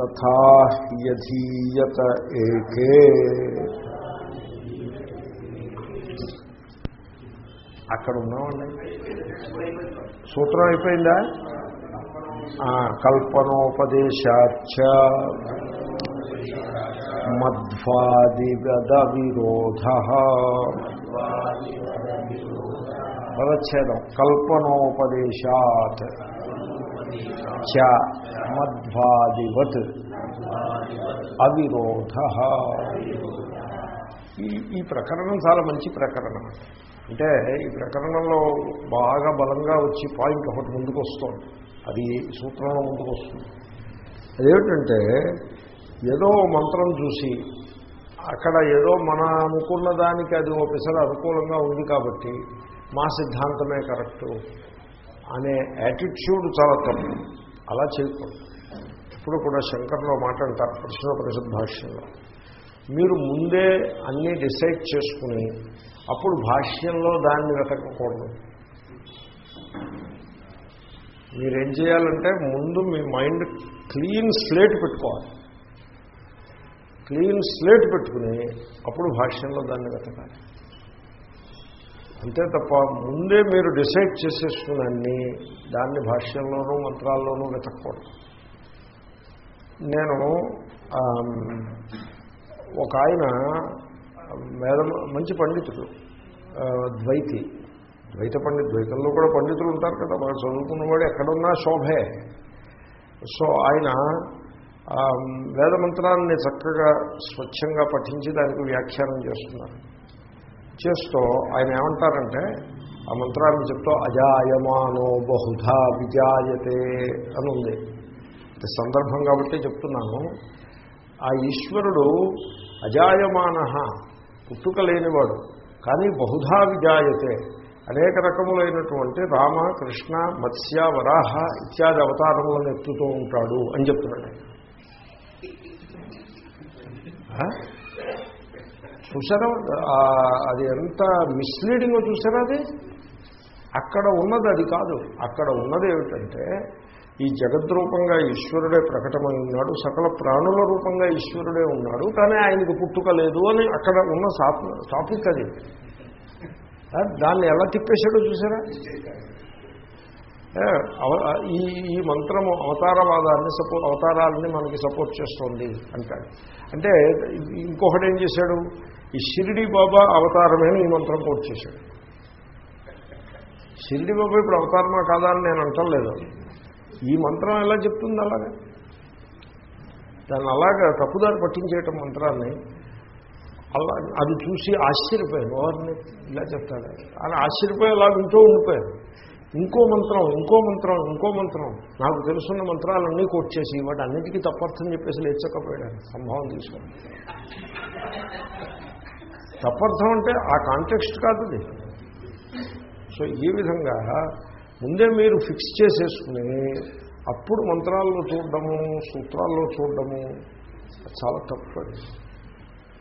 తథా యధీయత ఏకే అక్కడ ఉన్నామండి. సూత్రం అయిపోయిందా? కల్పనోపదేశాచ మధ్వాదిగద విరోధ పదచ్ఛేదం. కల్పనోపదేశాత్. చ. మధ్వాదివత్ అవిరోధ. ఈ ఈ ప్రకరణం చాలా మంచి ప్రకరణం. అంటే ఈ ప్రకరణంలో బాగా బలంగా వచ్చి పాయింట్ ఒకటి ముందుకు వస్తుంది అది సూత్రంలో ముందుకు వస్తుంది అదేమిటంటే ఏదో మంత్రం చూసి అక్కడ ఏదో మన అనుకున్న దానికి అది ఒకసారి అనుకూలంగా ఉంది కాబట్టి మా సిద్ధాంతమే కరెక్టు అనే యాటిట్యూడ్ చాలా తప్పు. అలా చేయకూడదు. ఇప్పుడు కూడా శంకర్లో మాట అంటారు కృష్ణోపనిషత్ భాష్యంలో మీరు ముందే అన్నీ డిసైడ్ చేసుకుని అప్పుడు భాష్యంలో దాన్ని వెతకకూడదు. మీరేం చేయాలంటే ముందు మీ మైండ్ క్లీన్ స్లేట్ పెట్టుకోవాలి. క్లీన్ స్లేట్ పెట్టుకుని అప్పుడు భాష్యంలో దాన్ని వెతకాలి. అంతే తప్ప ముందే మీరు డిసైడ్ చేసేసుకుని అన్ని దాన్ని భాష్యంలోనూ మంత్రాల్లోనూ వెతకూడదు నేను ఒక ఆయన వేద మంచి పండితుడు ద్వైతి. ద్వైత పండితు ద్వైతంలో కూడా పండితులు ఉంటారు కదా వాళ్ళు చదువుకున్నవాడు ఎక్కడున్నా శోభే. సో ఆయన వేదమంత్రాన్ని చక్కగా స్వచ్ఛంగా పఠించి దానికి వ్యాఖ్యానం చేస్తున్నారు. చేస్తూ ఆయన ఏమంటారంటే ఆ మంత్రాన్ని చెప్తూ అజాయమానో బహుధా విజాయతే అని ఉంది. సందర్భం కాబట్టి చెప్తున్నాను. ఆ ఈశ్వరుడు అజాయమాన పుట్టుక లేనివాడు కానీ బహుధా విజాయతే అనేక రకములైనటువంటి రామ కృష్ణ మత్స్య వరాహ ఇత్యాది అవతారములను ఎత్తుతూ ఉంటాడు అని చెప్తున్నాడు. చూసారా అది ఎంత మిస్లీడింగో చూసారా అది? అక్కడ ఉన్నది అది కాదు. అక్కడ ఉన్నది ఏమిటంటే ఈ జగద్రూపంగా ఈశ్వరుడే ప్రకటమై ఉన్నాడు సకల ప్రాణుల రూపంగా ఈశ్వరుడే ఉన్నాడు కానీ ఆయనకు పుట్టుక లేదు అని అక్కడ ఉన్న టాపిక్ అది. దాన్ని ఎలా తిప్పేశాడో చూసారా? అవ- ఈ ఈ మంత్రము అవతారవాదాన్ని సపోర్ట్ అవతారాలని మనకి సపోర్ట్ చేస్తోంది అంటాడు. అంటే ఇంకొకటి ఏం చేశాడు? ఈ షిరిడి బాబా అవతారమే అని ఈ మంత్రం కోట్ చేశాడు. షిరిడి బాబా ఇప్పుడు అవతారమా కాదా అని నేను అంటలేదు. ఈ మంత్రం ఎలా చెప్తుంది అలాగే? దాన్ని అలాగా తప్పుదారి పట్టించేయటం మంత్రాన్ని అలా అది చూసి ఆశ్చర్యపోయాను. ఎవరిని ఇలా చెప్తాడు? అలా ఆశ్చర్యపోయి అలా వింటూ ఉండిపోయాను. ఇంకో మంత్రం ఇంకో మంత్రం ఇంకో మంత్రం. నాకు తెలుసున్న మంత్రాలన్నీ కోట్ చేసి వాటి అన్నిటికీ తప్పర్థం చెప్పేసి లేచకపోయాడు. సంభావం తీసుకొని తప్పర్థం అంటే ఆ కాంటెక్స్ట్ కాదు సో ఈ విధంగా ముందే మీరు ఫిక్స్ చేసేసుకుని అప్పుడు మంత్రాల్లో చూడడము సూత్రాల్లో చూడడము చాలా తప్పు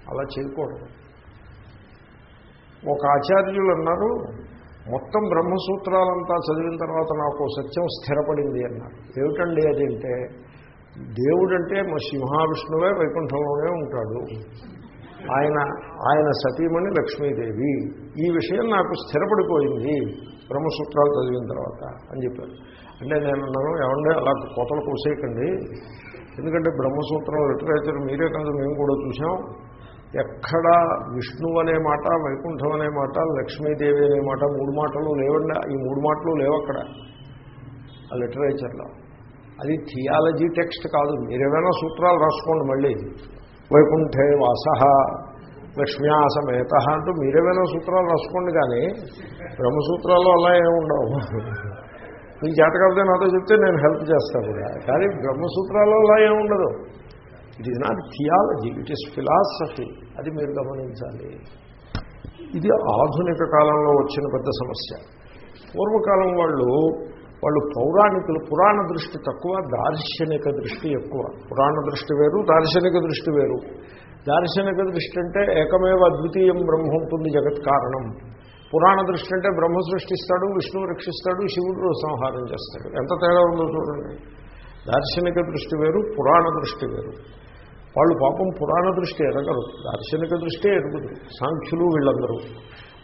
అలా చేయకూడదు. ఒక ఆచార్యులు అన్నారు మొత్తం బ్రహ్మసూత్రాలంతా చదివిన తర్వాత నాకు సత్యం స్థిరపడింది అన్నారు. ఏమిటండి అది అంటే దేవుడంటే మా సింహావిష్ణువే వైకుంఠంలోనే ఉంటాడు. ఆయన ఆయన సతీమణి లక్ష్మీదేవి. ఈ విషయం నాకు స్థిరపడిపోయింది. బ్రహ్మసూత్రాలు చదివిన తర్వాత అని చెప్పారు. అంటే నేను అన్నాను ఏమంటే అలా కోతలు కోసేయకండి. ఎందుకంటే బ్రహ్మసూత్రం లిటరేచర్ మీరే కాదు మేము కూడా చూసాం. ఎక్కడ విష్ణువు అనే మాట వైకుంఠం అనే మాట లక్ష్మీదేవి అనే మాట మూడు మాటలు లేవండి. ఈ మూడు మాటలు లేవక్కడ ఆ లిటరేచర్లో. అది థియాలజీ టెక్స్ట్ కాదు. మీరేమైనా సూత్రాలు రాసుకోండి మళ్ళీ. వైకుంఠే వాస లక్ష్మ్యాసమేత అంటూ మీరేమైనా సూత్రాలు రాసుకోండి కానీ బ్రహ్మసూత్రాలు అలా ఏముండవు ఉండవు. మీకు చేత కాబట్టి నాతో చెప్తే నేను హెల్ప్ చేస్తాను కూడా. కానీ బ్రహ్మసూత్రాలు అలా ఏముండదు ఉండదు. It is not theology it is philosophy అది మీరు గమనించాలి. ఇది ఆధునిక కాలంలో వచ్చిన పెద్ద సమస్య. పూర్వకాలం వాళ్ళు వాళ్ళు పౌరాణికులు పురాణ దృష్టి తక్కువ దార్శనిక దృష్టి ఎక్కువ. పురాణ దృష్టి వేరు దార్శనిక దృష్టి వేరు. దార్శనిక దృష్టి అంటే ఏకమేవ అద్వితీయం బ్రహ్మ ఉంటుంది జగత్ కారణం. పురాణ దృష్టి అంటే బ్రహ్మ సృష్టిస్తాడు విష్ణువు రక్షిస్తాడు శివుడు సంహారం చేస్తాడు. ఎంత తేడా ఉందో చూడండి. దార్శనిక దృష్టి వేరు పురాణ దృష్టి వేరు. వాళ్ళు పాపం పురాణ దృష్టి ఎరగరు దార్శనిక దృష్టి ఎరుగుదు. సాంఖ్యులు వీళ్ళందరూ.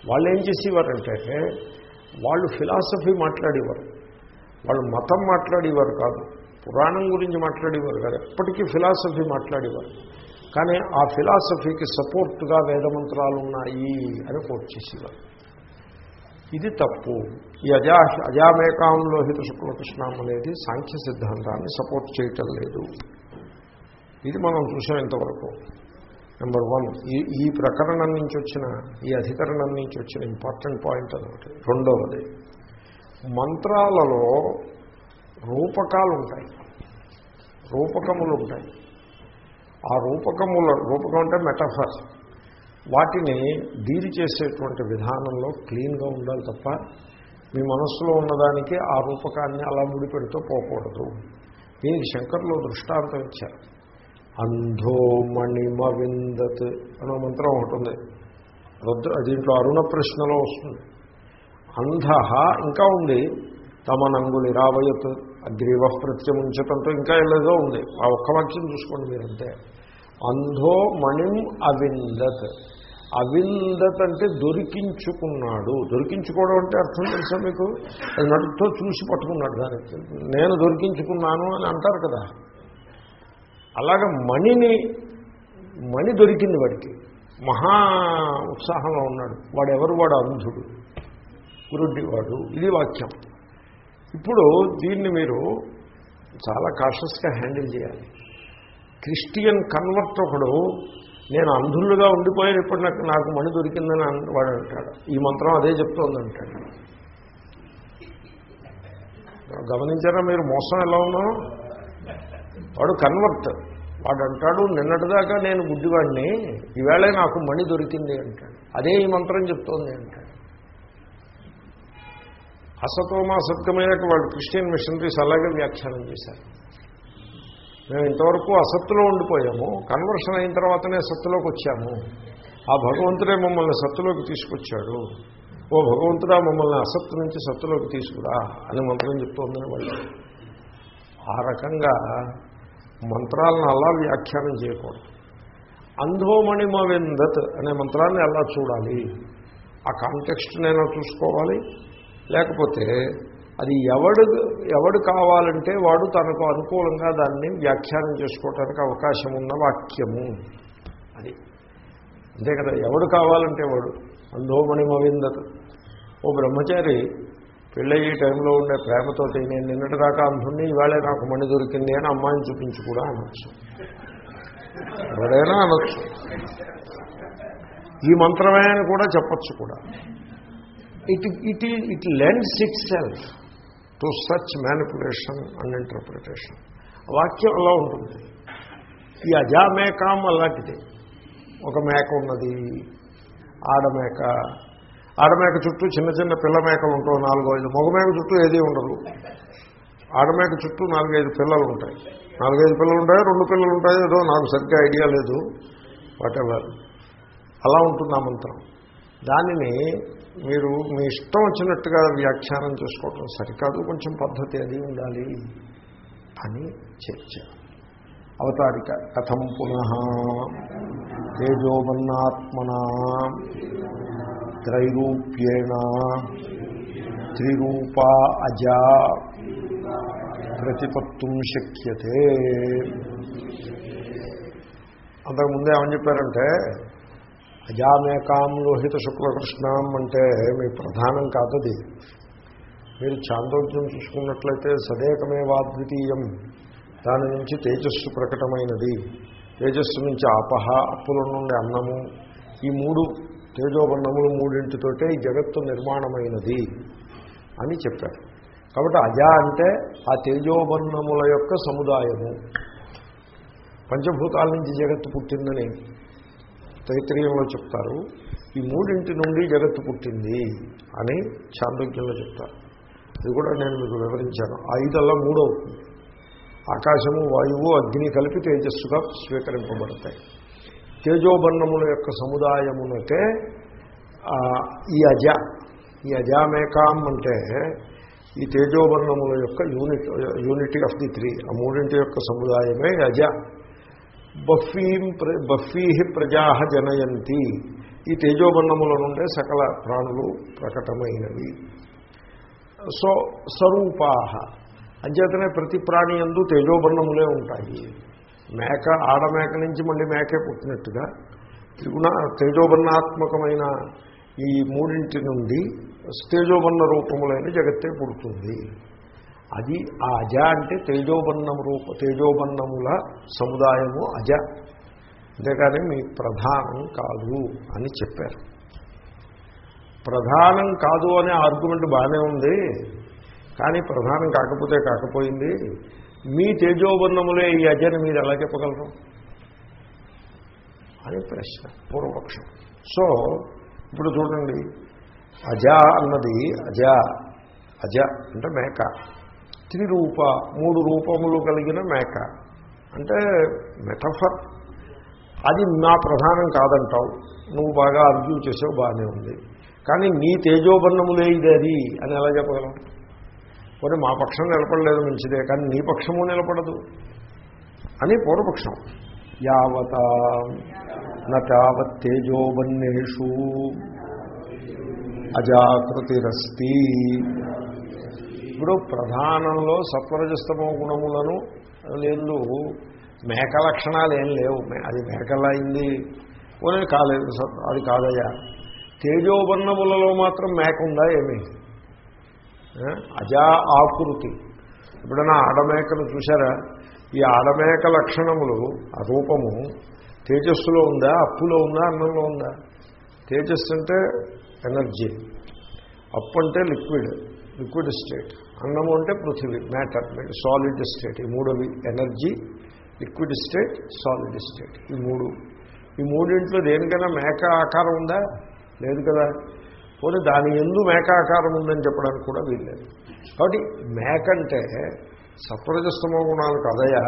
వాళ్ళు ఏం చేసేవారంటే వాళ్ళు ఫిలాసఫీ మాట్లాడేవారు. వాళ్ళు మతం మాట్లాడేవారు కాదు. పురాణం గురించి మాట్లాడేవారు కాదు. ఎప్పటికీ ఫిలాసఫీ మాట్లాడేవారు. కానీ ఆ ఫిలాసఫీకి సపోర్ట్గా వేదమంత్రాలు ఉన్నాయి అని కోట్ చేసేవారు. ఇది తప్పు. ఈ అజా అజామేకాం లోహిత శుక్లకృష్ణం అనేది సాంఖ్య సిద్ధాంతాన్ని సపోర్ట్ చేయటం లేదు. ఇది మనం చూసాం ఇంతవరకు. నెంబర్ వన్ ఈ ఈ ప్రకరణం నుంచి వచ్చిన ఈ అధికరణం నుంచి వచ్చిన ఇంపార్టెంట్ పాయింట్ అనమాట రెండవది మంత్రాలలో రూపకాలు ఉంటాయి రూపకములు ఉంటాయి ఆ రూపకముల రూపకం అంటే మెటఫర్ వాటిని డీల్ చేసేటువంటి విధానంలో క్లీన్గా ఉండాలి తప్ప మీ మనస్సులో ఉన్నదానికి ఆ రూపకాన్ని అలా ముడిపెడుతూ పోకూడదు. దీనికి శంకర్లో దృష్టాంతం ఇచ్చారు. అంధో మణిమ విందత్ అనే మంత్రం ఒకటి ఉంది రుద్ర దీంట్లో అరుణ ప్రశ్నలో వస్తుంది. అంధ ఇంకా ఉంది. తమనంగులి రావయత్ అగ్రీవ ప్రత్యముంచటంతో ఇంకా ఏదో ఉంది. ఆ ఒక్క వాక్యం చూసుకోండి మీరంతే. అంధో మణిం అవిందత్. అవిందత్ అంటే దొరికించుకున్నాడు. దొరికించుకోవడం అంటే అర్థం తెలుసా మీకు? అది నడుతో చూసి పట్టుకున్నాడు దానికి నేను దొరికించుకున్నాను అని అంటారు కదా. అలాగే మణిని మణి దొరికింది వాడికి. మహా ఉత్సాహంలో ఉన్నాడు. వాడెవరు? వాడు అంధుడు. గురుడ్డి వాడు. ఇది వాక్యం. ఇప్పుడు దీన్ని మీరు చాలా కాషస్గా హ్యాండిల్ చేయాలి. క్రిస్టియన్ కన్వర్ట్ ఒకడు నేను అంధులుగా ఉండిపోయాను ఇప్పుడు నాకు నాకు మణి దొరికిందని వాడు అంటాడు. ఈ మంత్రం అదే చెప్తోంది అంటాడు. గమనించారా మీరు మోసం ఎలా ఉన్నావు వాడు కన్వర్ట్ వాడు అంటాడు నిన్నటిదాకా నేను గుడ్డివాడిని ఈవేళ నాకు మణి దొరికింది అంటాడు. అదే ఈ మంత్రం చెప్తోంది అంటాడు. అసతోమా సత్యమయ్యాక వాళ్ళు క్రిస్టియన్ మిషనరీస్ అలాగే వ్యాఖ్యానం చేశారు. మేము ఇంతవరకు అసత్తులో ఉండిపోయాము కన్వర్షన్ అయిన తర్వాతనే సత్తులోకి వచ్చాము. ఆ భగవంతుడే మమ్మల్ని సత్తులోకి తీసుకొచ్చాడు. ఓ భగవంతుడా మమ్మల్ని అసత్తు నుంచి సత్తులోకి తీసుకురా అని మంత్రం చెప్తోందని వాళ్ళు ఆ రకంగా మంత్రాలను అలా వ్యాఖ్యానం చేయకూడదు. అంధోమణిమవిందత్ అనే మంత్రాన్ని ఎలా చూడాలి. ఆ కాంటెక్స్ట్ నేను చూసుకోవాలి. లేకపోతే అది ఎవడు ఎవడు కావాలంటే వాడు తనకు అనుకూలంగా దాన్ని వ్యాఖ్యానం చేసుకోవటానికి అవకాశం ఉన్న వాక్యము. అది. అంతే కదా ఎవడు కావాలంటే వాడు. అంధోమణిమవిందత్ ఓ బ్రహ్మచారి పెళ్ళయ్యే టైంలో ఉండే ప్రేమతో నేను నిన్నటి దాకా అంధుణ్ణి ఈవేళ నాకు మణి దొరికింది అని అమ్మాయిని చూపించి కూడా అనొచ్చు. ఎవరైనా అనొచ్చు. ఈ మంత్రమే అని కూడా చెప్పచ్చు కూడా. It it it lends itself to such manipulation and interpretation వాక్యం అలా ఉంటుంది. ఈ అజా అజామేకాం అలాంటిది ఒక మేక ఉన్నది ఆడమేక ఆడమేక చుట్టూ చిన్న చిన్న పిల్ల మేకలు ఉంటాయి నాలుగు ఐదు. మగమేక చుట్టూ ఏదీ ఉండదు. ఆడమేక చుట్టూ నాలుగైదు పిల్లలు ఉంటాయి. నాలుగైదు పిల్లలు ఉంటాయి? రెండు పిల్లలు ఉంటాయి? ఏదో నాకు సరిగ్గా ఐడియా లేదు. వాటెవర్ అలా ఉంటుంది ఆ మంత్రం. దానిని మీరు మీ ఇష్టం వచ్చినట్టుగా వ్యాఖ్యానం చేసుకోవటం సరికాదు కొంచెం పద్ధతి అది ఉండాలి అని చర్చ. అవతారిక కథం పునః. తేజోమన్నాత్మన త్రైరూప్యేణ. త్రిరూపా అజా. ప్రతిపత్తుం శక్యతే. అంతకుముందే ఏమని చెప్పారంటే అజామేకాం లోహిత శుక్లకృష్ణం అంటే మీ ప్రధానం కాదది. మీరు చాందోగ్యం చూసుకున్నట్లయితే సదేకమేవాద్వితీయం. దాని నుంచి తేజస్సు ప్రకటమైనది. తేజస్సు నుంచి ఆపహ అప్పుల నుండి అన్నము. ఈ మూడు తేజోబన్నములు మూడింటితోటే ఈ జగత్తు నిర్మాణమైనది అని చెప్పారు. కాబట్టి అజా అంటే ఆ తేజోబన్నముల యొక్క సముదాయము. పంచభూతాల నుంచి జగత్తు పుట్టిందని తైత్రీయంలో చెప్తారు ఈ మూడింటి నుండి జగత్తు పుట్టింది అని చాంద్రోగ్యంలో చెప్తారు. ఇది కూడా నేను మీకు వివరించాను. ఐదల్లా మూడవుతుంది ఆకాశము వాయువు అగ్ని కలిపి తేజస్సుగా స్వీకరింపబడతాయి. తేజోబన్నముల యొక్క సముదాయమునకే ఈ అజ ఈ అజామేకాం అంటే ఈ తేజోబర్ణముల యొక్క unit unity of the three. ఆ మూడింటి యొక్క సముదాయమే అజ. బఫీం ప్ర బఫీ ప్రజా జనయంతి. ఈ తేజోబన్నముల నుండే సకల ప్రాణులు ప్రకటమైనవి. సో స్వరూపాహ. అంచేతనే ప్రతి ప్రాణి ఎందు తేజోబన్నములే ఉంటాయి. మేక ఆడమేక నుంచి మళ్ళీ మేకే పుట్టినట్టుగా త్రిగుణ తేజోబన్నాత్మకమైన ఈ మూడింటి నుండి తేజోబన్న రూపములైన జగత్తే పుడుతుంది. అది ఆ అజ అంటే తేజోబన్నము రూప తేజోబన్నముల సముదాయము అజ. అంతేకాని మీ ప్రధానం కాదు అని చెప్పారు. ప్రధానం కాదు అనే ఆర్గ్యుమెంట్ బాగానే ఉంది కానీ ప్రధానం కాకపోతే కాకపోయింది. మీ తేజోబన్నములే ఈ అజని మీరు ఎలా చెప్పగలరు? అని ప్రశ్న పూర్వపక్షం. సో ఇప్పుడు చూడండి. అజ అన్నది అజ అజ అంటే మేక. త్రిరూప మూడు రూపములు కలిగిన మేక. అంటే మెటఫర్. అది నా ప్రధానం కాదంటావు. నువ్వు బాగా అర్జూ చేసావు బాగానే ఉంది. కానీ నీ తేజోబన్నములే ఇది అది అని ఎలా చెప్పగలం? పోనీ మా పక్షం నిలబడలేదు మంచిదే కానీ నీ పక్షము నిలబడదు అని పూర్వపక్షం. యావత నావత్ తేజోబన్నేషు అజాకృతిరస్తి. ఇప్పుడు ప్రధానంలో సత్వరజస్తమో గుణములను లేదు మేక లక్షణాలు ఏం లేవు. అది మేకలా అయింది. పోనీ కాలేదు అది కాదయ్యా. తేజోబర్ణములలో మాత్రం మేక ఉందా ఏమి అజా ఆకృతి. ఎప్పుడైనా ఆడమేకను చూసారా ఈ ఆడమేక లక్షణములు ఆ రూపము తేజస్సులో ఉందా? అప్పులో ఉందా? అన్నంలో ఉందా? తేజస్సు అంటే ఎనర్జీ. అప్పు అంటే లిక్విడ్ లిక్విడ్ స్టేట్. అన్నము అంటే పృథివీ మ్యాటర్ సాలిడ్ స్టేట్ ఈ మూడవి energy liquid state solid state ఈ మూడు. ఈ మూడింట్లో దేనికైనా మేక ఆకారం ఉందా? లేదు కదా. పోనీ దాని ఎందు మేక ఆకారం ఉందని చెప్పడానికి కూడా వీల్లేదు. కాబట్టి మేక అంటే సత్వరజస్తమో గుణాలు కదయా?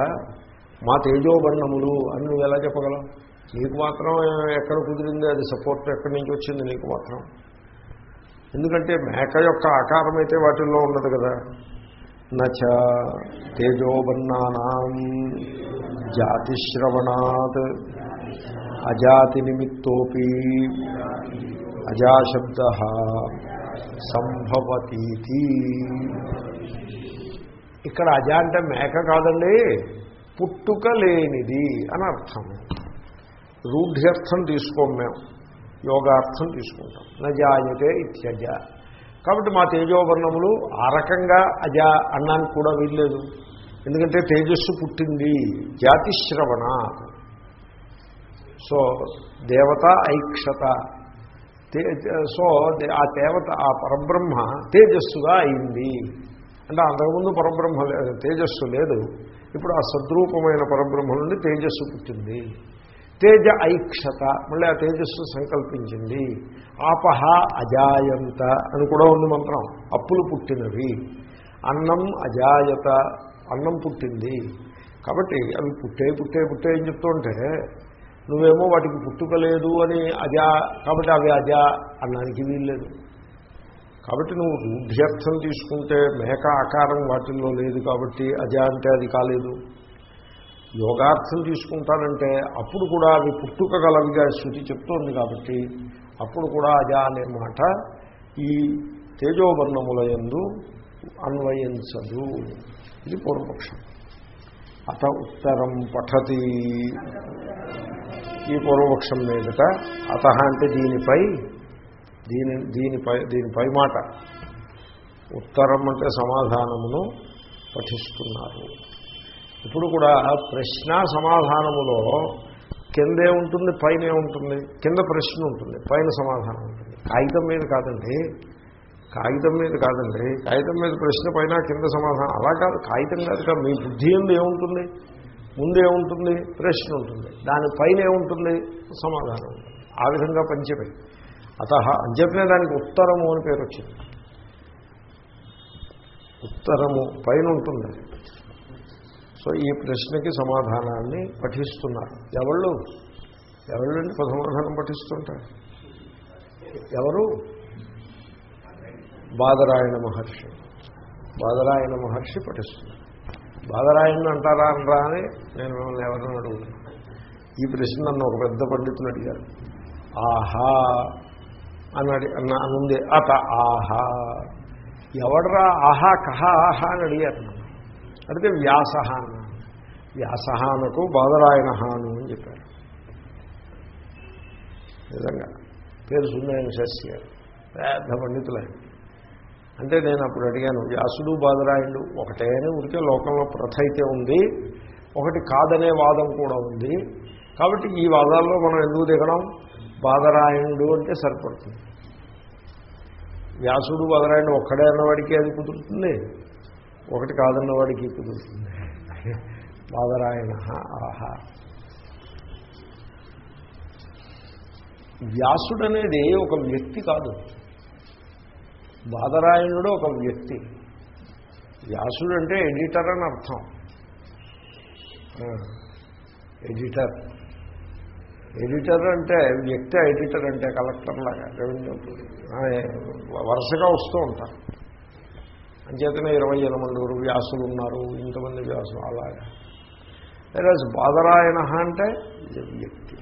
మా తేజోబర్ణములు అని నువ్వు ఎలా చెప్పగలవు? నీకు మాత్రం ఎక్కడ కుదిరింది? అది సపోర్ట్ ఎక్కడి నుంచి వచ్చింది? నీకు మాత్రం. ఎందుకంటే మేక యొక్క ఆకారం అయితే వాటిల్లో ఉండదు కదా. నచ తేజోబన్నానాం జాతిశ్రవణాత్ అజాతి నిమిత్తోపి అజాశబ్ద సంభవతీతి. ఇక్కడ అజ అంటే మేక కాదండి పుట్టుక లేనిది అని అర్థం. రూఢ్యర్థం తీసుకోం మేము. యోగార్థం తీసుకుంటాం. నజాయతే ఇత్యజ. కాబట్టి మా తేజోవర్ణములు ఆ రకంగా అజ అన్నానికి కూడా వీల్లేదు. ఎందుకంటే తేజస్సు పుట్టింది జాతిశ్రవణ. సో దేవత ఐక్షత. సో ఆ దేవత ఆ పరబ్రహ్మ తేజస్సుగా అయింది. అంటే అంతకుముందు పరబ్రహ్మ తేజస్సు లేదు. ఇప్పుడు ఆ సద్రూపమైన పరబ్రహ్మ నుండి తేజస్సు పుట్టింది. తేజ ఐక్షత మళ్ళీ ఆ తేజస్సు సంకల్పించింది. ఆపహ అజాయంత అని కూడా ఉంది మంత్రం. అప్పులు పుట్టినవి. అన్నం అజాయత అన్నం పుట్టింది. కాబట్టి అవి పుట్టే పుట్టే పుట్టే అని చెప్తుంటే నువ్వేమో వాటికి పుట్టుక లేదు అని అజా కాబట్టి అవి అజా అన్నానికి వీల్లేదు. కాబట్టి నువ్వు రూఢ్యర్థం తీసుకుంటే మేక ఆకారం వాటిల్లో లేదు కాబట్టి అజా అంటే అది కాలేదు. యోగార్థం తీసుకుంటానంటే అప్పుడు కూడా అవి పుట్టుక గలవిగా శృతి చెప్తోంది కాబట్టి అప్పుడు కూడా అజా అనే మాట ఈ తేజోవర్ణముల ఎందు అన్వయించదు. ఇది పూర్వపక్షం. అత ఉత్తరం పఠతి. ఈ పూర్వపక్షం మీదట అత అంటే దీనిపై దీని దీనిపై దీనిపై మాట. ఉత్తరం అంటే సమాధానమును పఠిస్తున్నారు. ఇప్పుడు కూడా ప్రశ్న సమాధానములో కిందే ఉంటుంది పైనే ఉంటుంది కింద ప్రశ్న ఉంటుంది పైన సమాధానం ఉంటుంది. కాగితం మీద కాదండి కాగితం మీద కాదండి కాగితం మీద ప్రశ్న పైన కింద సమాధానం. అలా కాదు కాగితం కాదు కాదు మీ బుద్ధి ఎందు ఏముంటుంది? ముందేముంటుంది ప్రశ్న ఉంటుంది. దానిపైన ఏముంటుంది? సమాధానం ఉంటుంది. ఆ విధంగా పంచమే. అత అంచేతనే దానికి ఉత్తరము అని పేరు వచ్చింది. ఉత్తరము పైన ఉంటుంది. సో ఈ ప్రశ్నకి సమాధానాన్ని పఠిస్తున్నారు. ఎవళ్ళు? ఎవళ్ళండి సమాధానం పఠిస్తుంటారు? ఎవరు? బాదరాయణ మహర్షి. బాదరాయణ మహర్షి పఠిస్తున్నారు. బాదరాయణ అంటారా అనరా అని నేను మిమ్మల్ని ఎవరిని అడుగుతున్నాను ఈ ప్రశ్న నన్ను ఒక పెద్ద పండితులు అడిగారు. ఆహా అని అడి అన్న అనుంది. అత ఆహా. ఎవడరా ఆహా కహ ఆహా అని అడిగారు అడిగితే వ్యాసహ అన్నాను వ్యాసహానకు బాదరాయణహాను అని చెప్పారు. నిజంగా పేరు సున్నాయన శాస్త్రి గారు పెద్ద పండితులైన. అంటే నేను అప్పుడు అడిగాను వ్యాసుడు బాదరాయుడు ఒకటే అని ఉరికే లోకంలో ప్రథ అయితే ఉంది ఒకటి కాదనే వాదం కూడా ఉంది. కాబట్టి ఈ వాదాల్లో మనం ఎందుకు దిగడం? బాదరాయణుడు అంటే సరిపడుతుంది. వ్యాసుడు బాదరాయణుడు ఒక్కడే అన్నవాడికి అది కుదురుతుంది ఒకటి కాదన్నవాడికి కుదురుతుంది. బాదరాయణ ఆహా వ్యాసుడు అనేది ఒక వ్యక్తి కాదు. బాదరాయణుడు ఒక వ్యక్తి. వ్యాసుడు అంటే ఎడిటర్ అని అర్థం. ఎడిటర్. ఎడిటర్ అంటే వ్యక్తి ఎడిటర్ అంటే కలెక్టర్ లాగా రెవెన్యూ వరుసగా వస్తూ ఉంటారు. అంచేతనే ఇరవై ఎనిమిది వ్యాసులు ఉన్నారు ఇంతమంది వ్యాసులు అలాగా. వేరే బాదరాయణ అంటే వ్యక్తి.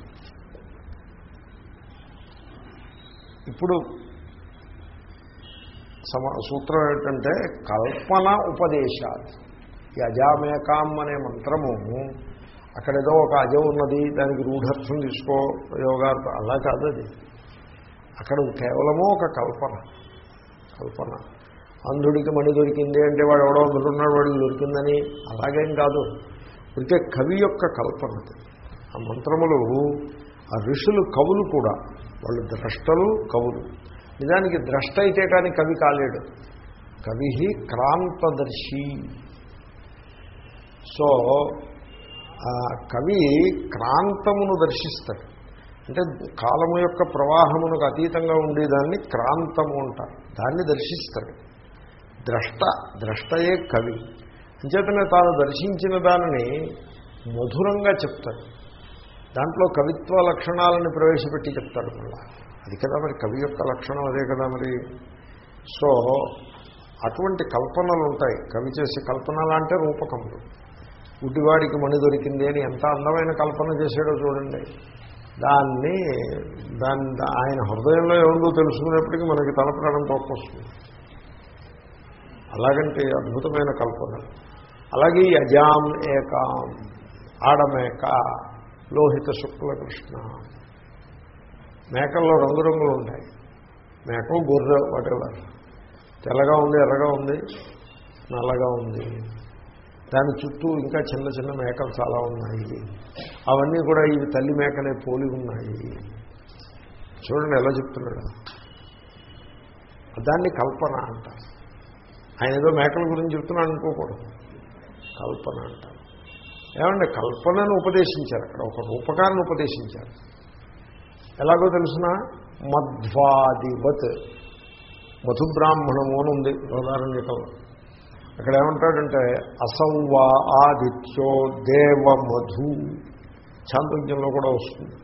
ఇప్పుడు సమ సూత్రం ఏంటంటే కల్పన ఉపదేశాలు ఈ అజామేకాం అనే మంత్రము అక్కడ ఏదో ఒక అజ ఉన్నది దానికి రూఢర్థం తీసుకో యోగార్థం అలా కాదు అది. అక్కడ కేవలము ఒక కల్పన కల్పన. అంధుడికి మణి దొరికింది అంటే వాడు ఎవడో అందుకున్నాడు వాడు దొరికిందని అలాగేం కాదు. అయితే కవి యొక్క కల్పన అది. ఆ మంత్రములు ఆ ఋషులు కవులు కూడా. వాళ్ళు ద్రష్టలు కవులు. నిజానికి ద్రష్ట అయితే కానీ కవి కాలేడు. కవి క్రాంతదర్శి. సో ఆ కవి క్రాంతమును దర్శిస్తాడు. అంటే కాలము యొక్క ప్రవాహమునకు అతీతంగా ఉండేదాన్ని క్రాంతము అంటారు. దాన్ని దర్శిస్తాడు. ద్రష్ట ద్రష్టయే కవి. అంచేతనే తాను దర్శించిన దానిని మధురంగా చెప్తాడు. దాంట్లో కవిత్వ లక్షణాలను ప్రవేశపెట్టి చెప్తాడు మళ్ళా. అది కదా మరి కవి యొక్క లక్షణం అదే కదా మరి. సో అటువంటి కల్పనలు ఉంటాయి కవి చేసే కల్పనలు అంటే రూపకములు గుడ్డివాడికి మణి దొరికింది అని ఎంత అందమైన కల్పన చేసాడో చూడండి. దాన్ని దాన్ని ఆయన హృదయంలో ఏముందో తెలుసుకునేప్పటికీ మనకి తలపడడం తోకొస్తుంది అలాగంటే అద్భుతమైన కల్పన. అలాగే ఈ అజాం ఏకాం ఆడమేక లోహిత శుక్ల కృష్ణ. మేకల్లో రంగురంగులు ఉంటాయి. మేక గొర్రె వాటెవర్ తెల్లగా ఉంది ఎర్రగా ఉంది నల్లగా ఉంది. దాని చుట్టూ ఇంకా చిన్న చిన్న మేకలు చాలా ఉన్నాయి. అవన్నీ కూడా ఇవి తల్లి మేకనే పోలి ఉన్నాయి. చూడండి ఎలా చెప్తున్నాడు. దాన్ని కల్పన అంటారు. ఆయన ఏదో మేకల గురించి చెప్తున్నాడు అనుకోకూడదు. కల్పన అంటారు. ఏమంటే కల్పనను ఉపదేశించారు అక్కడ. ఒక రూపకాన్ని ఉపదేశించారు. ఎలాగో తెలుసిన? మధ్వాదివత్. మధుబ్రాహ్మణము అని ఉంది బృహదారణ్యకంలో అక్కడ ఏమంటాడంటే అసౌవా ఆదిత్యో దేవ మధు చాంద్రోగ్యంలో కూడా వస్తుంది.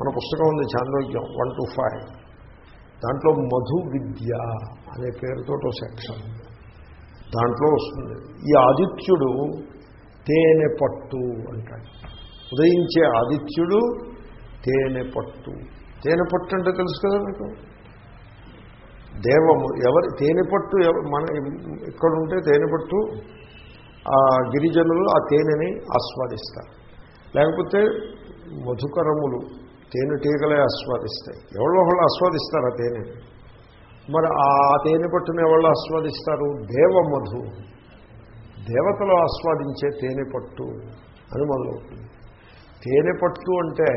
మన పుస్తకం ఉంది చాంద్రోగ్యం వన్ టు ఫైవ్. దాంట్లో మధు విద్య అనే పేరుతో సెక్షన్ ఉంది. దాంట్లో వస్తుంది. ఈ ఆదిత్యుడు తేనె పట్టు అంటాడు. ఉదయించే ఆదిత్యుడు తేనె పట్టు. తేనె పట్టు అంటే తెలుసు కదా మీకు? దేవము ఎవరి తేనె పట్టు మన ఇక్కడ ఉంటే తేనె పట్టు ఆ గిరిజనులు ఆ తేనెని ఆస్వాదిస్తారు. లేకపోతే మధుకరములు తేనెటీగలే ఆస్వాదిస్తాయి. ఎవరో ఒకళ్ళు ఆస్వాదిస్తారు ఆ తేనెని. మరి ఆ తేనె పట్టుని ఎవరు ఆస్వాదిస్తారు. దేవమధు. దేవతలు ఆస్వాదించే తేనె పట్టు అని మొదలవుతుంది. తేనె పట్టు అంటే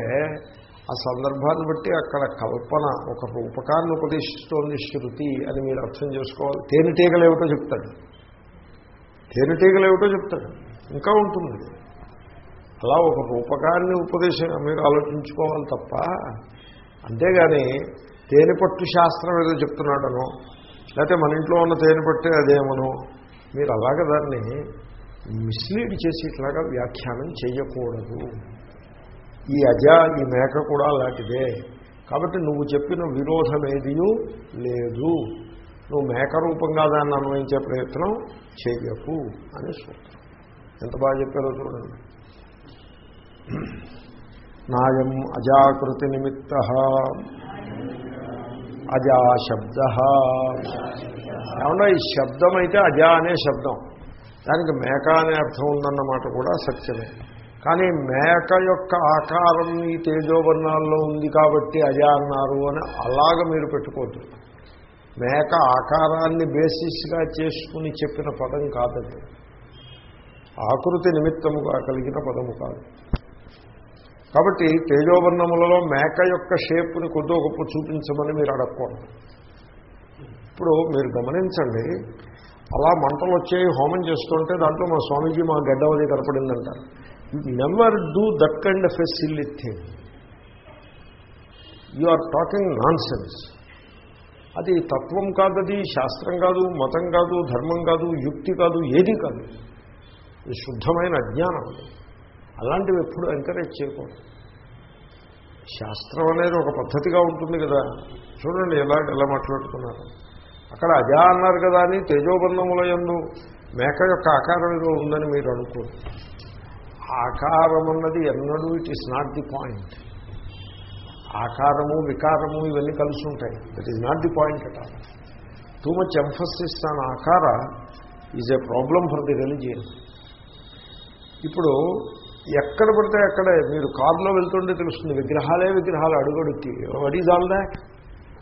ఆ సందర్భాన్ని బట్టి అక్కడ కల్పన ఒక రూపకాన్ని ఉపదేశిస్తోంది శృతి అని మీరు అర్థం చేసుకోవాలి. తేనెటీగలు ఏమిటో చెప్తాడు. తేనెటీగలు ఏమిటో చెప్తాడు. ఇంకా ఉంటుంది. అలా ఒక రూపకాన్ని ఉపదేశం మీరు ఆలోచించుకోవాలి తప్ప అంతేగాని తేనెపట్టు శాస్త్రం ఏదో చెప్తున్నాడనో లేకపోతే మన ఇంట్లో ఉన్న తేనెపట్టు అదేమనో మీరు అలాగ దాన్ని మిస్లీడ్ చేసి ఇట్లాగా వ్యాఖ్యానం చేయకూడదు. ఈ అజ ఈ మేక కూడా అలాంటిదే. కాబట్టి నువ్వు చెప్పిన విరోధం ఏదియూ లేదు. నువ్వు మేక రూపంగా దాన్ని అన్వయించే ప్రయత్నం చేయకు అని సూత్రం. ఎంత బాగా చెప్పారో చూడండి. నాయం అజాకృతి నిమిత్త అజా శబ్ద. ఏమన్నా ఈ శబ్దం అయితే అజా అనే శబ్దం. దానికి మేక అనే అర్థం ఉందన్నమాట కూడా సత్యమే. కానీ మేక యొక్క ఆకారం ఈ తేజోవర్ణాల్లో ఉంది కాబట్టి అజా అన్నారు అని అలాగ మీరు పెట్టుకోవద్దు. మేక ఆకారాన్ని బేసిస్గా చేసుకుని చెప్పిన పదం కాదండి. ఆకృతి నిమిత్తముగా కలిగిన పదము కాదు. కాబట్టి తేజోవర్ణములలో మేక యొక్క షేప్ని కొద్దో గొప్ప చూపించమని మీరు అడగకూడదు ఇప్పుడు మీరు గమనించండి అలా మంటలు వచ్చాయి హోమం చేస్తుంటే దాంట్లో మా స్వామీజీ మా గడ్డ అది కనపడిందంటారు. Never do that kind of a silly thing you are talking nonsense అది తత్వం కాదది శాస్త్రం కాదు మతం కాదు ధర్మం కాదు యుక్తి కాదు ఏది కాదు. ఇది శుద్ధమైన అజ్ఞానం అలాంటివి ఎప్పుడు ఎంకరేజ్ చేయకూడదు. శాస్త్రం అనేది ఒక పద్ధతిగా ఉంటుంది కదా. చూడండి ఎలా ఎలా మాట్లాడుతున్నారు. అక్కడ అజా అన్నారు కదా అని తేజోబంధముల ఎందు మేక యొక్క ఆకారం ఏదో ఉందని మీరు అనుకోరు ఆకారం అన్నది ఎన్నడూ it is not the point ఆకారము వికారము ఇవన్నీ కలిసి ఉంటాయి. That is not the point at all too much emphasis on ఆకార is a problem for the religion ఇప్పుడు ఎక్కడ పడితే అక్కడే. మీరు కారులో వెళ్తుంటే తెలుస్తుంది విగ్రహాలే విగ్రహాలు అడుగడుక్కి. వట్ ఈజ్ ఆల్ దాట్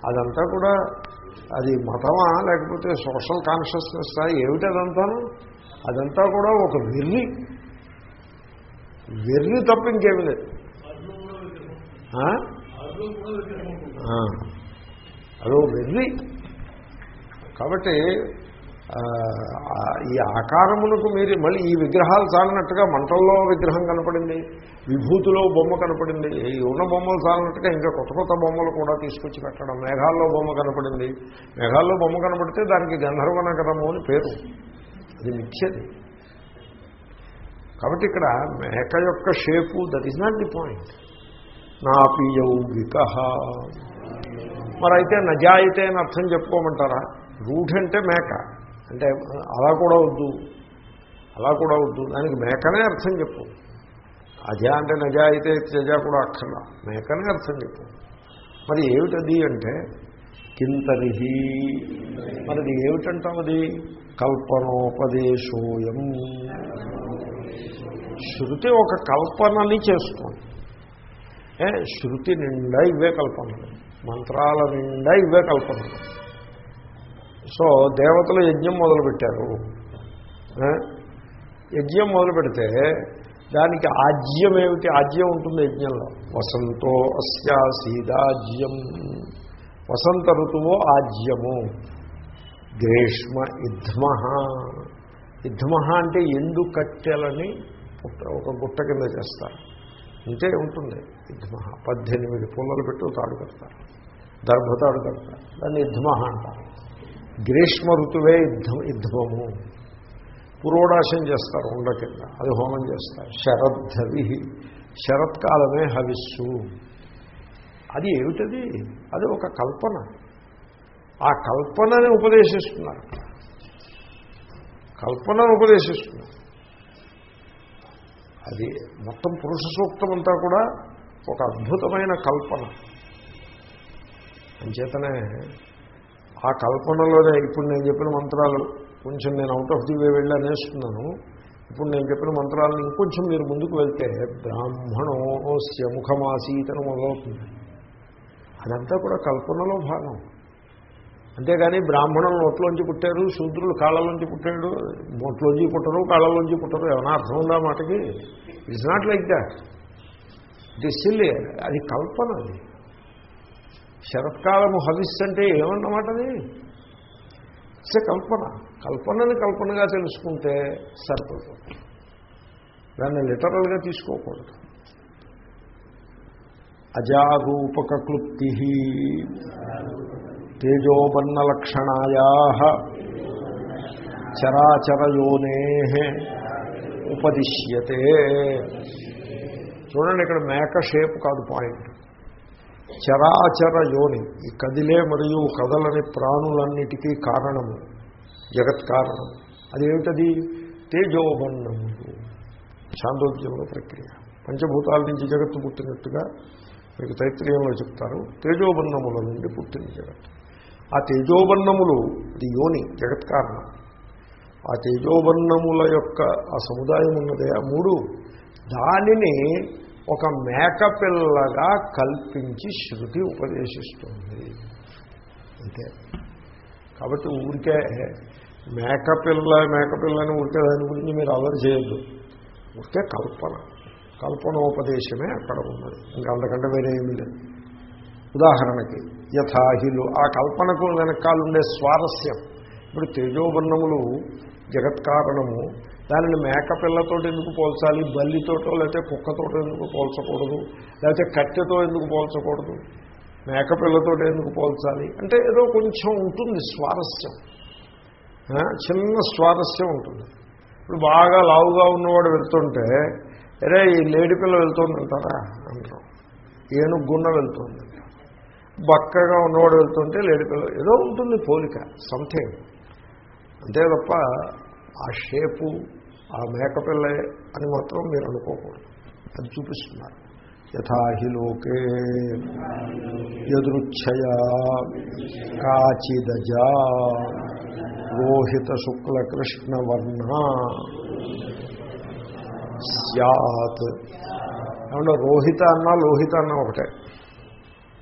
అదంతా కూడా అది మతమా లేకపోతే సోషల్ కాన్షియస్నెస్ ఏమిటి అదంతాను? అదంతా కూడా ఒక వెర్రి. వెర్రి తప్ప ఇంకేమి లేదు. అదో వెర్రి. కాబట్టి ఈ ఆకారములకు మీరు మళ్ళీ ఈ విగ్రహాలు చాలినట్టుగా మంటల్లో విగ్రహం కనపడింది విభూతిలో బొమ్మ కనపడింది ఈ ఉన్న బొమ్మలు చాలినట్టుగా ఇంకా కొత్త కొత్త బొమ్మలు కూడా తీసుకొచ్చి పెట్టడం మేఘాల్లో బొమ్మ కనపడింది. మేఘాల్లో బొమ్మ కనపడితే దానికి గంధర్వ నగరము అని పేరు. అది మిథ్యది. కాబట్టి ఇక్కడ మేక యొక్క shape that is not the point నాపి యౌగిక మరి అయితే నజాయితే అని అర్థం చెప్పుకోమంటారా? రూఢ్ అంటే మేక అంటే అలా కూడా వద్దు. అలా కూడా వద్దు. దానికి మేకనే అర్థం చెప్పు. అజ అంటే నజా అయితే తజా కూడా అక్కర్లా మేకనే అర్థం చెప్పు. మరి ఏమిటది అంటే కింతరిహి. మరిది ఏమిటంటాం అది? కల్పనోపదేశోయం. శృతి ఒక కల్పనని చేసుకోండి శృతి నిండా ఇవే కల్పనలు. మంత్రాల నిండా ఇవే కల్పనలు. సో దేవతలు యజ్ఞం మొదలుపెట్టారు. యజ్ఞం మొదలు పెడితే దానికి ఆజ్యం ఏమిటి? ఆజ్యం ఉంటుంది యజ్ఞంలో. వసంతో అస్యాసీదాజ్యం వసంత ఋతువు ఆజ్యము. గ్రీష్మ ఇద్మ ఇద్మ అంటే ఎండు కట్టెలని పుట్ట- ఒక గుట్ట కింద చేస్తారు. ఉంటే ఉంటుంది ఇద్మ పద్దెనిమిది పుల్లలు పెట్టు తాడు కడతారు. దర్భతాడు కడతారు. దాన్ని ఇద్మ అంటారు. గ్రీష్మ ఋతువే యుద్ధం యుద్ధము. పురోడాశం చేస్తారు ఉండ కింద. అది హోమం చేస్తారు. శరద్ధవి. శరత్కాలమే హవిస్సు. అది ఏమిటది? అది ఒక కల్పన. ఆ కల్పనని ఉపదేశిస్తున్నారు. కల్పనను ఉపదేశిస్తున్నారు. అది మొత్తం పురుష సూక్తం అంతా కూడా ఒక అద్భుతమైన కల్పన. అంచేతనే ఆ కల్పనలోనే ఇప్పుడు నేను చెప్పిన మంత్రాలు కొంచెం నేను అవుట్ ఆఫ్ ది వే వెళ్ళి అనేస్తున్నాను. ఇప్పుడు నేను చెప్పిన మంత్రాలను ఇంకొంచెం మీరు ముందుకు వెళ్తే బ్రాహ్మణోస్య ముఖమాసీతను మొదలవుతుంది. అదంతా కూడా కల్పనలో భాగం. అంతేగాని బ్రాహ్మణులు నోట్లోంచి పుట్టారు శూద్రులు కాళ్ళలోంచి పుట్టాడు నోట్లోంచి పుట్టరు కాళ్ళలోంచి పుట్టరు ఏమైనా అర్థం ఉందా మాటకి? It's not like that it is silly అది కల్పన అది. శరత్కాలము హవిస్ అంటే ఏమన్నమాట అది? ఇట్స్ కల్పన. కల్పనని కల్పనగా తెలుసుకుంటే సరిపడుతుంది దాన్ని లిటరల్గా తీసుకోకూడదు. అజారూపక క్లుప్తి తేజోబన్నలక్షణాయా చరాచరయోనే ఉపదిశ్యతే. చూడండి ఇక్కడ మేక షేప్ కాదు పాయింట్. చరాచర యోని ఈ కదిలే మరియు కదలని ప్రాణులన్నిటికీ కారణము జగత్ కారణం. అదేమిటది తేజోబన్నము. చాందోద్యంలో ప్రక్రియ. పంచభూతాల నుంచి జగత్తు పుట్టినట్టుగా మీకు తైత్రీయంలో చెప్తారు. తేజోబన్నముల నుండి పుట్టింది జగత్తు. ఆ తేజోబన్నములు ఇది యోని జగత్ కారణం. ఆ తేజోబన్నముల యొక్క ఆ సముదాయం ఉన్నదే. ఆ మూడు దానిని ఒక మేకపిల్లగా కల్పించి శృతి ఉపదేశిస్తుంది. అంతే. కాబట్టి ఊరికే మేకపిల్ల మేకపిల్లని ఊరికే దాని గురించి మీరు అలర్ చేయొద్దు. ఊరికే కల్పన. కల్పనోపదేశమే అక్కడ ఉన్నది. ఇంకా అంతకంటే వేరే ఏమీ లేదు. ఉదాహరణకి యథాహిలు ఆ కల్పనకు వెనకాలుండే స్వారస్యం. ఇప్పుడు తేజోబన్నములు జగత్కారణము దానిని మేకపిల్లతో ఎందుకు పోల్చాలి? బల్లితోటో లేకపోతే కుక్కతోటో ఎందుకు పోల్చకూడదు? లేకపోతే కట్టెతో ఎందుకు పోల్చకూడదు? మేకపిల్లతో ఎందుకు పోల్చాలి? అంటే ఏదో కొంచెం ఉంటుంది స్వారస్యం. చిన్న స్వారస్యం ఉంటుంది. ఇప్పుడు బాగా లావుగా ఉన్నవాడు వెళ్తుంటే అరే ఈ లేడి పిల్ల వెళ్తుందంటారా? అంటాం ఏనుగు గున్న వెళ్తుంది. బక్కగా ఉన్నవాడు వెళ్తుంటే లేడి పిల్ల ఏదో ఉంటుంది పోలిక సంథింగ్. అంతే తప్ప ఆ షేపు ఆ మేకపిల్లే అని మాత్రం మీరు అనుకోకూడదు. అది చూపిస్తున్నారు. యథాహి లోకే యదృచ్ఛయ కాచిదజ రోహిత శుక్ల కృష్ణ వర్ణ సత్ ఏమన్నా రోహిత అన్నా లోహిత అన్నా ఒకటే.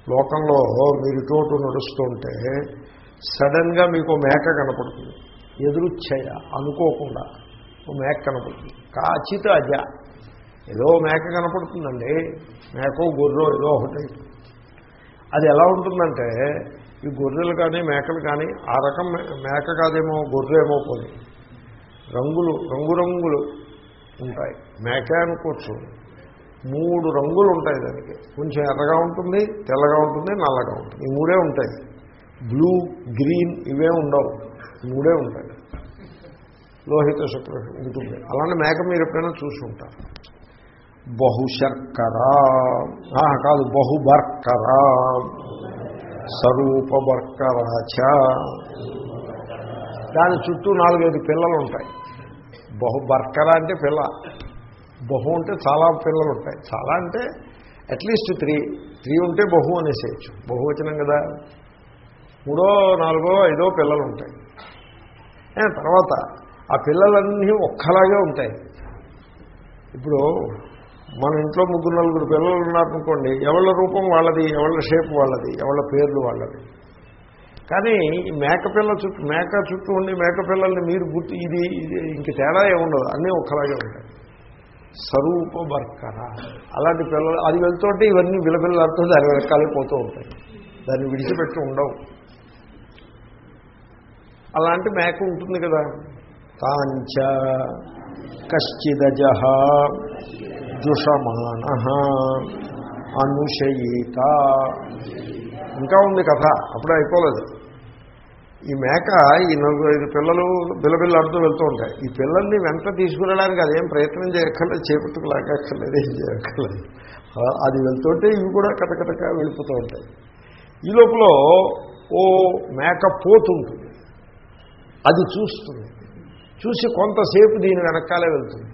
లోకంలో మీరు ఇటు నడుస్తుంటే సడన్గా మీకు మేక కనపడుతుంది. ఎదురుచ్ఛయ అనుకోకుండా. ఓ మేక కనపడుతుంది. కాచిత అజ. ఏదో మేక కనపడుతుందండి. మేకో గొర్రో ఏదో ఒకటి. అది ఎలా ఉంటుందంటే ఈ గొర్రెలు కానీ మేకలు కానీ ఆ రకం మేక కాదేమో గొర్రెమో పోయి రంగులు రంగురంగులు ఉంటాయి. మేక అనుకోవచ్చు. మూడు రంగులు ఉంటాయి దానికి. కొంచెం ఎర్రగా ఉంటుంది తెల్లగా ఉంటుంది నల్లగా ఉంటుంది. ఈ మూడే ఉంటాయి. బ్లూ గ్రీన్ ఇవే ఉండవు. మూడే ఉంటాయి. లోహిత శుక్ర ఉంటుంది. అలానే మేక మీరు ఎప్పుడైనా చూసి ఉంటారు. బహుశర్కర. కాదు బహుబర్కర. స్వరూప బర్కరాచ దాని చుట్టూ నాలుగైదు పిల్లలు ఉంటాయి. బహు బర్కర అంటే పిల్ల. బహు అంటే చాలా పిల్లలు ఉంటాయి. చాలా అంటే అట్లీస్ట్ త్రీ త్రీ ఉంటే బహు అనేసేయచ్చు. బహువచనం కదా. మూడో నాలుగో ఐదో పిల్లలు ఉంటాయి. తర్వాత ఆ పిల్లలన్నీ ఒక్కలాగే ఉంటాయి. ఇప్పుడు మన ఇంట్లో ముగ్గురు నలుగురు పిల్లలు ఉన్నారనుకోండి ఎవళ్ళ రూపం వాళ్ళది ఎవళ్ళ షేప్ వాళ్ళది ఎవళ్ళ పేర్లు వాళ్ళది. కానీ ఈ మేకపిల్ల చుట్టూ మేక చుట్టూ ఉండి మేకపిల్లల్ని మీరు గుర్తు ఇది ఇది ఇంక తేడా ఏముండదు అన్నీ ఒక్కలాగే ఉంటాయి. స్వరూప బర్కర అలాంటి పిల్లలు అది వెళ్తుంటే ఇవన్నీ విలపిల్లలతో దాని వెనకాలే పోతూ ఉంటాయి. దాన్ని విడిచిపెట్టి ఉండవు. అలాంటి మేక ఉంటుంది కదా. తాంచ కశ్చిదజ జుషమాన అనుషయీత. ఇంకా ఉంది కథ అప్పుడే అయిపోలేదు. ఈ మేక ఈ నలుగురు ఐదు పిల్లలు బిల్లబిల్లాడుతూ వెళ్తూ ఉంటాయి. ఈ పిల్లల్ని వెంట తీసుకురావడానికి అదేం ప్రయత్నం చేయక్కర్లేదు చేపట్టుకు లాగక్కర్లేదు ఏం చేయక్కర్లేదు. అది వెళ్తుంటే ఇవి కూడా కటకటక వెళ్ళిపోతూ ఉంటాయి. ఈ లోపల ఓ మేక పోతుంటుంది. అది చూస్తుంది. చూసి కొంతసేపు దీని వెనకాలే వెళ్తుంది.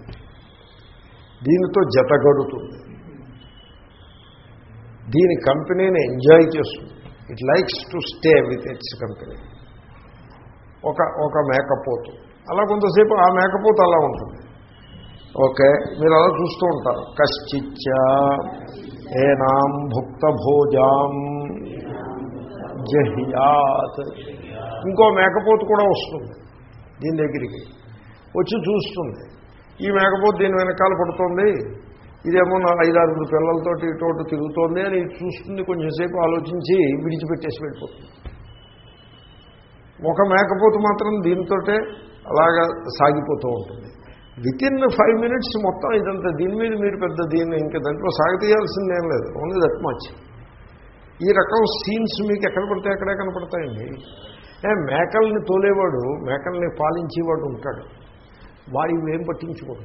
దీనితో జతగడుతుంది దీని కంపెనీని ఎంజాయ్ చేస్తుంది. It likes to stay with its company ఒక ఒక మేకపోతు. అలా కొంతసేపు ఆ మేకపోతు అలా ఉంటుంది. ఓకే మీరు అలా చూస్తూ ఉంటారు. కశ్చిచ్చ ఏనాం భుక్త భోజాం జహియాత్. ఇంకో మేకపోతు కూడా వస్తుంది. దీని దగ్గరికి. వచ్చి చూస్తుంది. ఈ మేకపోతే దీని వెనకాల పడుతుంది. ఇదేమో నా ఐదారుగురు పిల్లలతోటి ఇటు తిరుగుతోంది అని చూస్తుంది. కొంచెంసేపు ఆలోచించి విడిచిపెట్టేసి వెళ్ళిపోతుంది. ఒక మేకపోతు మాత్రం దీంతోటే అలాగా సాగిపోతూ ఉంటుంది. విత్ ఇన్ ఫైవ్ మినిట్స్ మొత్తం ఇదంతా దీని మీద మీరు పెద్ద దీన్ని ఇంకా దాంట్లో సాగతీయాల్సిందేం లేదు. ఓన్లీ దట్ మచ్ ఈ రకం సీన్స్ మీకు ఎక్కడ పడితే అక్కడే కనపడతాయండి. ఏ, మేకల్ని తోలేవాడు మేకల్ని పాలించేవాడు ఉంటాడు. వాడు ఇవేం పట్టించుకోడు.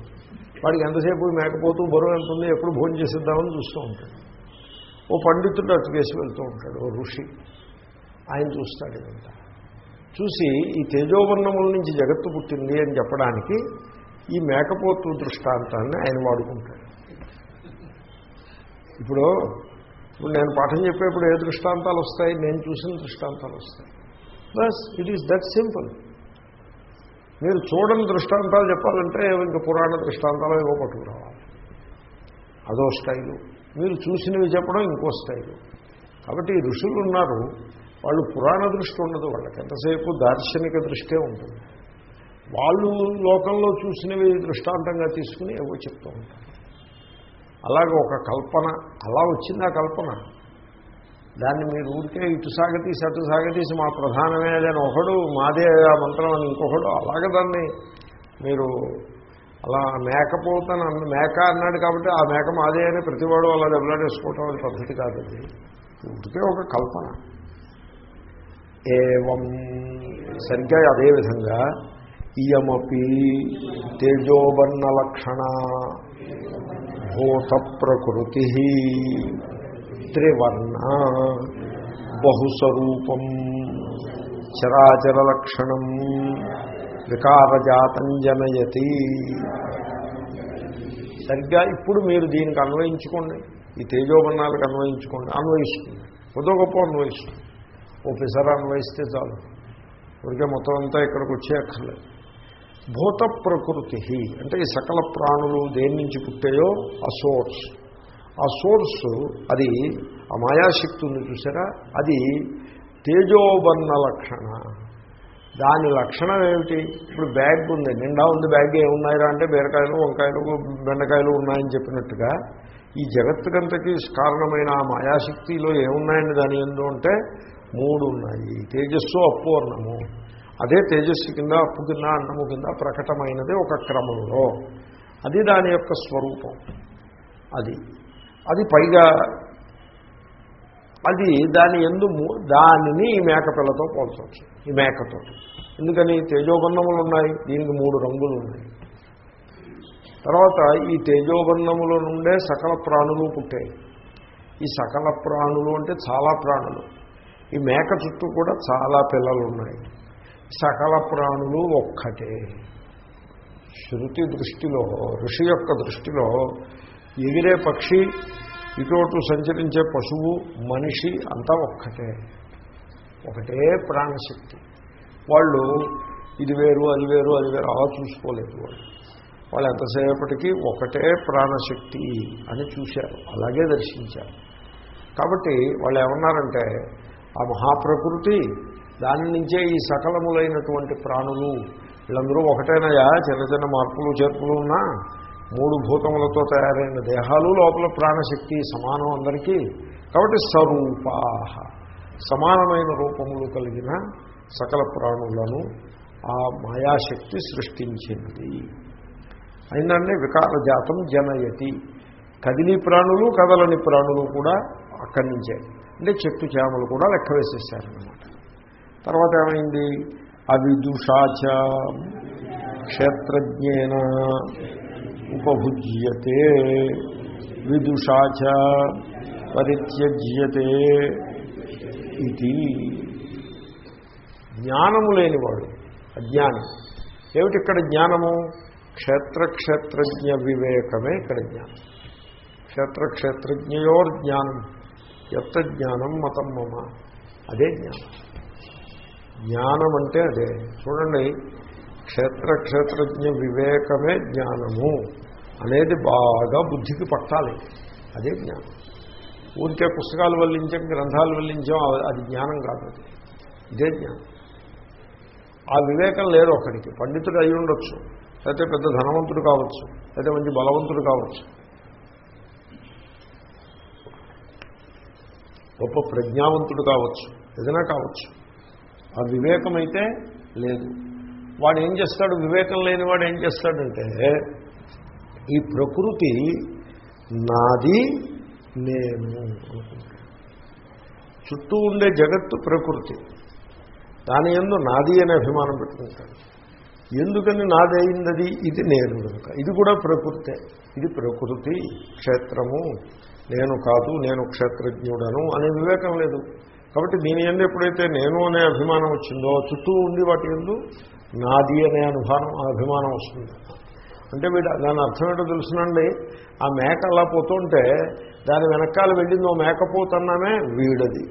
వాడికి ఎంతసేపు మేకపోతూ బరువు ఎంత ఉంది ఎప్పుడు భోజనం చేసిద్దామని చూస్తూ ఉంటాడు. ఓ పండితుడు అటుకేసి వెళ్తూ ఉంటాడు ఓ ఋషి. ఆయన చూస్తాడు ఇదంతా. చూసి ఈ తేజోవర్ణముల నుంచి జగత్తు పుట్టింది అని చెప్పడానికి ఈ మేకపోతు దృష్టాంతాన్ని ఆయన వాడుకుంటాడు. ఇప్పుడు ఇప్పుడు నేను పాఠం చెప్పేప్పుడు ఏ దృష్టాంతాలు వస్తాయి? నేను చూసిన దృష్టాంతాలు వస్తాయి. బస్ ఇట్ ఈస్ దట్ సింపుల్ మీరు చూడని దృష్టాంతాలు చెప్పాలంటే ఇంకా పురాణ దృష్టాంతాలు ఏవో పట్టుకురావాలి. అదో స్టైలు. మీరు చూసినవి చెప్పడం ఇంకో స్టైలు. కాబట్టి ఈ ఋషులు ఉన్నారు. వాళ్ళు పురాణ దృష్టి ఉండదు. వాళ్ళకి ఎంతసేపు దార్శనిక దృష్టే ఉంటుంది. వాళ్ళు లోకంలో చూసినవి దృష్టాంతంగా తీసుకుని ఏవో చెప్తూ ఉంటారు. అలాగే ఒక కల్పన. అలా వచ్చింది ఆ కల్పన. దాన్ని మీరు ఊరికే ఇటు సాగతీసి అటు సాగతీసి మా ప్రధానమే అని ఒకడు మాదే ఆ మంత్రం అని ఇంకొకడు అలాగే దాన్ని మీరు అలా మేకపోతాను అన్న మేక అన్నాడు కాబట్టి ఆ మేక మాదే అని ప్రతివాడు అలా దెబ్బలాడేసుకోవటం అనే పద్ధతి కాదు అది. ఊరికే ఒక కల్పన. ఏవం సరిగ్గా అదేవిధంగా ఇయమపి తేజోబన్న లక్షణ భూత ప్రకృతి త్రివర్ణ బహుస్వరూపం చరాచరలక్షణం వికారజాతం జనయతి సరిగ్గా ఇప్పుడు మీరు దీనికి అన్వయించుకోండి. ఈ తేజోవర్ణాలకు అన్వయించుకోండి. అన్వయిస్తుంది. కొద్ది గొప్ప అన్వయిస్తుంది. ఓ అన్వయిస్తే చాలు. ఊరికే మొత్తం అంతా ఇక్కడికి వచ్చే అక్కర్లేదు భూత ప్రకృతి అంటే ఈ సకల ప్రాణులు దేని నుంచి పుట్టాయో ఆ సోర్స్. ఆ సోర్స్ అది ఆ మాయాశక్తి ఉంది చూసారా? అది తేజోబర్ణ లక్షణ. దాని లక్షణం ఏమిటి? ఇప్పుడు బ్యాగ్ ఉంది నిండా ఉంది బ్యాగ్ ఏమున్నాయిరా అంటే బీరకాయలు వంకాయలు బెండకాయలు ఉన్నాయని చెప్పినట్టుగా ఈ జగత్తుకంతకి కారణమైన ఆ మాయాశక్తిలో ఏమున్నాయండి దాని ఎందు అంటే మూడు ఉన్నాయి. తేజస్సు అప్పు అన్నము. అదే తేజస్సు కింద అప్పు కింద అన్నము కింద ప్రకటమైనది ఒక క్రమంలో. అది దాని యొక్క స్వరూపం. అది అది పైగా అది దాని ఎందు దానిని ఈ మేకపిల్లతో పోల్చవచ్చు. ఈ మేకతో ఎందుకని? తేజోబన్నములు ఉన్నాయి దీనికి మూడు రంగులు ఉన్నాయి తర్వాత ఈ తేజోబన్నముల నుండే సకల ప్రాణులు పుట్టాయి. ఈ సకల ప్రాణులు అంటే చాలా ప్రాణులు. ఈ మేక చుట్టూ కూడా చాలా పిల్లలు ఉన్నాయి సకల ప్రాణులు ఒక్కటే. శృతి దృష్టిలో ఋషి యొక్క దృష్టిలో ఎగిరే పక్షి ఇటు సంచరించే పశువు మనిషి అంతా ఒక్కటే. ఒకటే ప్రాణశక్తి. వాళ్ళు ఇది వేరు అది వేరు అది వేరు అలా చూసుకోలేదు వాళ్ళు. వాళ్ళు ఎంతసేపటికి ఒకటే ప్రాణశక్తి అని చూశారు. అలాగే దర్శించారు. కాబట్టి వాళ్ళు ఏమన్నారంటే ఆ మహాప్రకృతి దాని నుంచే ఈ సకలములైనటువంటి ప్రాణులు వీళ్ళందరూ ఒకటేనయా చిన్న చిన్న మార్పులు చేర్పులు ఉన్నా మూడు భూతములతో తయారైన దేహాలు లోపల ప్రాణశక్తి సమానం అందరికీ. కాబట్టి స్వరూపాహ సమానమైన రూపములు కలిగిన సకల ప్రాణులను ఆ మాయాశక్తి సృష్టించింది అయిందంటే వికారజాతం జనయతి. కదిలి ప్రాణులు కదలని ప్రాణులు కూడా అక్కడి నుంచే. అంటే చెట్టు చేమలు కూడా లెక్క వేసేసారనమాట తర్వాత ఏమైంది? అవిదుషాచ క్షేత్రజ్ఞేన. ఉపభుజ్యతే విదుషాచ పరిత్యజ్యతే ఇది. జ్ఞానము లేనివాడు అజ్ఞానం. ఏమిటి ఇక్కడ జ్ఞానము? క్షేత్రక్షేత్రజ్ఞ వివేకమే ఇక్కడ జ్ఞానం. క్షేత్రక్షేత్రజ్ఞయోర్ జ్ఞానం ఎత్త జ్ఞానం మతం మమ. అదే జ్ఞానం. జ్ఞానం అంటే అదే. చూడండి క్షేత్ర క్షేత్రజ్ఞ వివేకమే జ్ఞానము అనేది బాగా బుద్ధికి పట్టాలి. అదే జ్ఞానం. ఊరికే పుస్తకాలు వల్లించాం గ్రంథాలు వల్లించాం అది జ్ఞానం కాదు. అది ఇదే జ్ఞానం. ఆ వివేకం లేదు ఒకడికి పండితుడు అయి ఉండొచ్చు. లేకపోతే పెద్ద ధనవంతుడు కావచ్చు. లేకపోతే మంచి బలవంతుడు కావచ్చు. గొప్ప ప్రజ్ఞావంతుడు కావచ్చు. ఏదైనా కావచ్చు. ఆ వివేకమైతే లేదు. వాడు ఏం చేస్తాడు? వివేకం లేని వాడు ఏం చేస్తాడంటే ఈ ప్రకృతి నాది నేను అనుకుంటాడు. చుట్టూ ఉండే జగత్తు ప్రకృతి. దాని ఎందు నాది అనే అభిమానం పెట్టుకుంటాడు. ఎందుకని నాదైందది? ఇది నేను కనుక. ఇది కూడా ప్రకృతే. ఇది ప్రకృతి క్షేత్రము. నేను కాదు నేను క్షేత్రజ్ఞుడను అనే వివేకం లేదు. కాబట్టి దీని ఎందు ఎప్పుడైతే నేను అనే అభిమానం వచ్చిందో చుట్టూ ఉండి వాటి ఎందు నాది అనే అనుభానం అభిమానం వస్తుంది. అంటే వీడు దాని అర్థం ఏంటో తెలుసునండి. ఆ మేక అలా పోతుంటే దాని వెనకాల వెళ్ళిందో మేకపోతున్నామే వీడది.